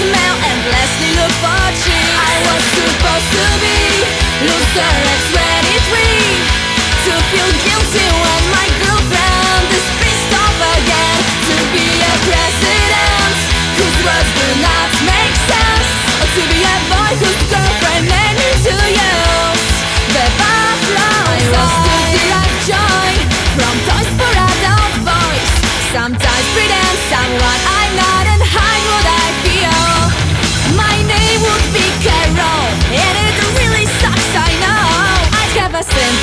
smell endlessly look for cheese. I was supposed to be loser at 23 To feel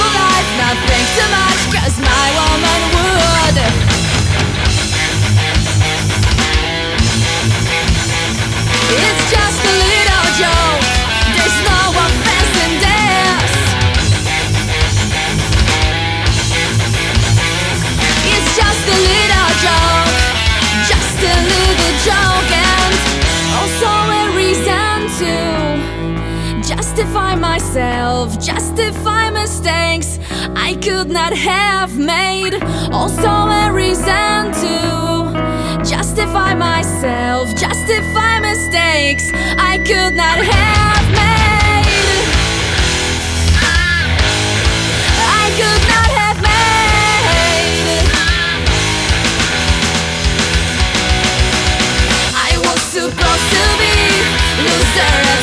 too my woman would. It's just a little joke, there's no offense in this. It's just a little joke, just a little joke, and also a reason to justify myself, justify mistakes I could not have made. Also, a reason to justify myself, justify mistakes I could not have made. I could not have made. I was supposed to be loser.